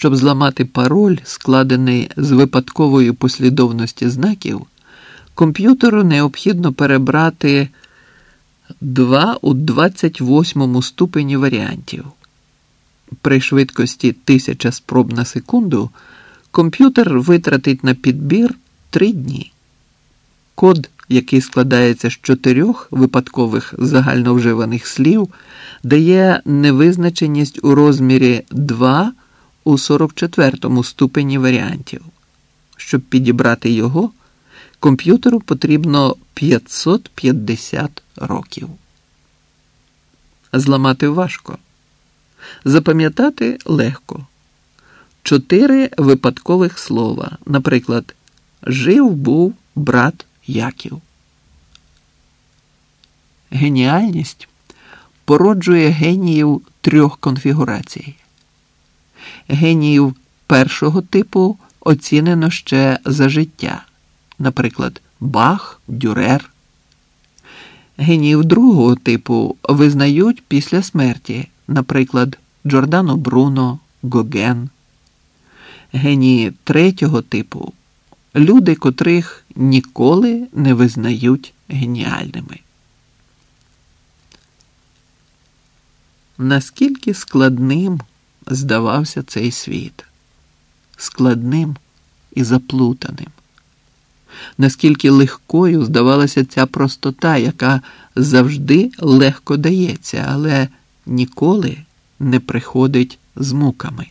Щоб зламати пароль, складений з випадкової послідовності знаків, комп'ютеру необхідно перебрати 2 у 28 ступені варіантів. При швидкості 1000 спроб на секунду комп'ютер витратить на підбір 3 дні. Код, який складається з чотирьох випадкових загальновживаних слів, дає невизначеність у розмірі 2 у 44 ступені варіантів. Щоб підібрати його, комп'ютеру потрібно 550 років. Зламати важко. Запам'ятати легко. Чотири випадкових слова. Наприклад, жив був брат Яків. Геніальність породжує геніїв трьох конфігурацій. Геніїв першого типу оцінено ще за життя, наприклад, Бах, Дюрер. Геніїв другого типу визнають після смерті, наприклад, Джордано Бруно, Гоген. Генії третього типу люди, котрих ніколи не визнають геніальними. Наскільки складним здавався цей світ, складним і заплутаним, наскільки легкою здавалася ця простота, яка завжди легко дається, але ніколи не приходить з муками.